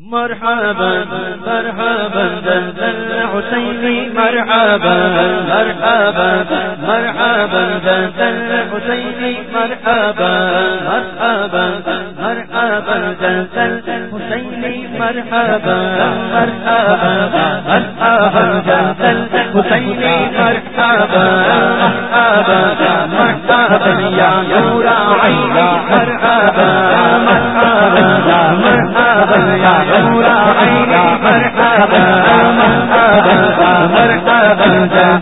مرحبا مرحبا دندن حسینی، مرحبا مرحبا مرحبا دندن حسینی، مرحبا مرحبا مرحبا دندن حسینی، مرحبا مرحبا مرحبا دندن حسینی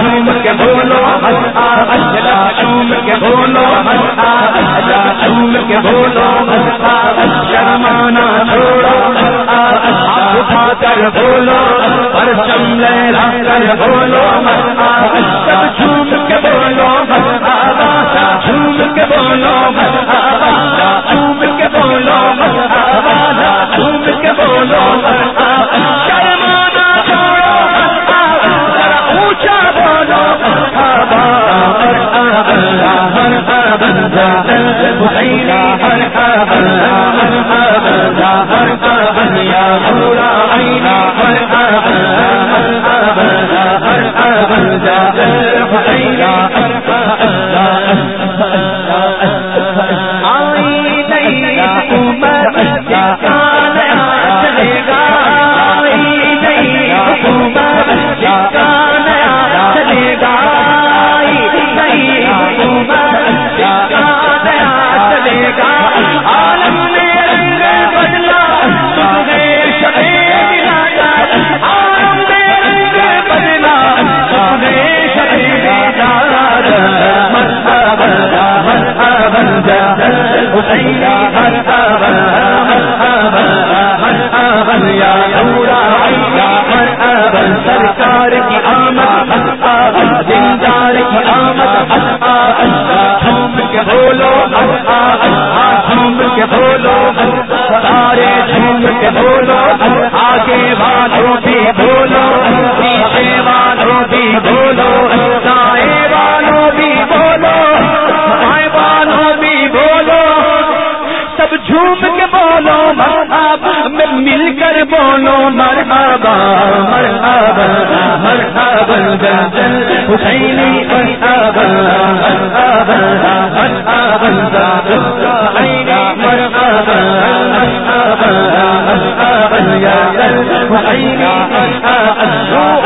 شوم کے بولو اللہ کے بولو اللہ بولو بولو پر چم بولو سب جھوم کے بولو جھوم کے کے بولو جھوم کے بولو بولو جھوم کے بولو سارے جھوم کے بولو آگے والوں بھی بولو بھی بولو سائے والوں بھی بولو بولو سب جھوم کے بولو، مرحبا، میں مل کر بولو، مرحبا مرحبا مرحبا جن حسینی مرحبا اللہ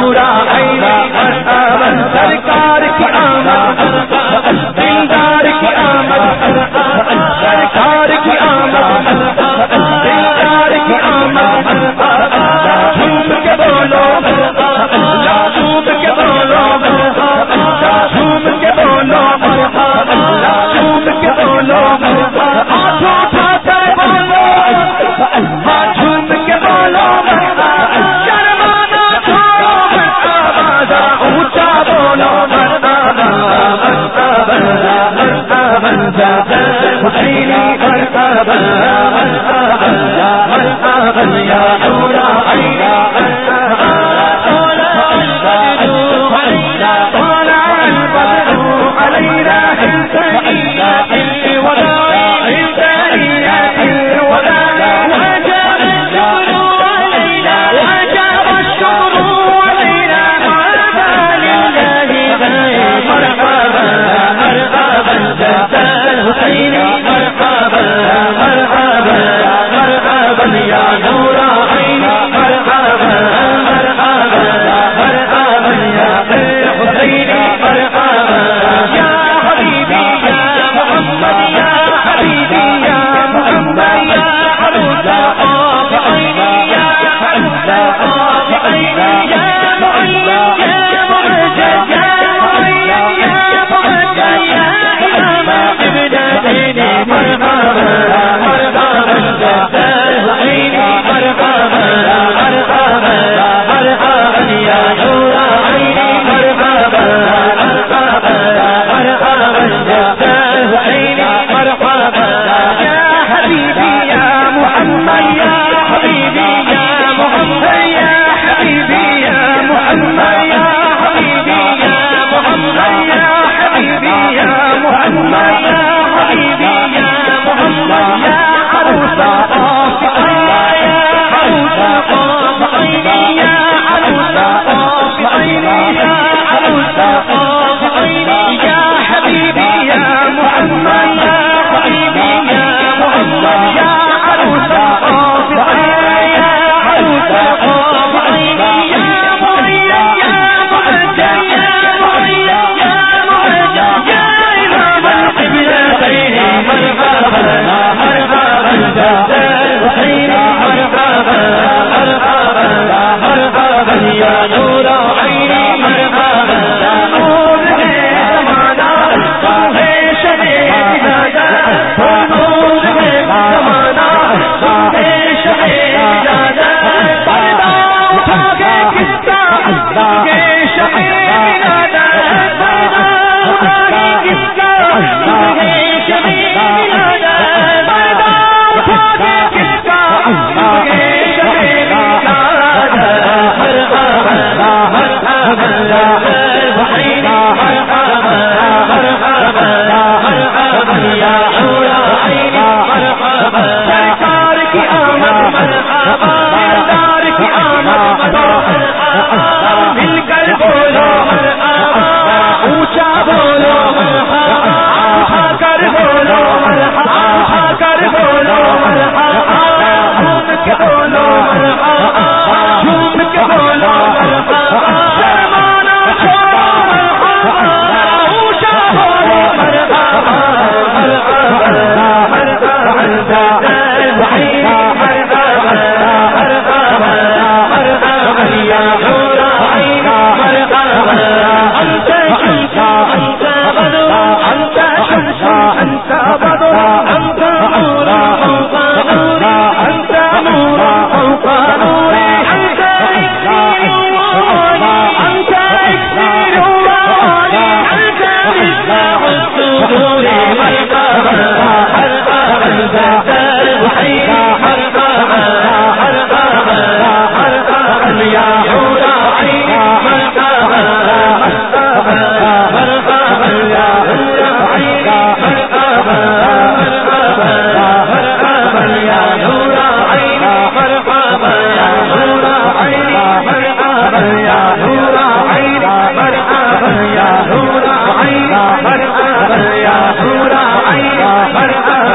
پورا سرکار کی آمد، دلدار کی آمد، سرکار کی آمد، دلدار کی آمد کے بولو۔ جھوم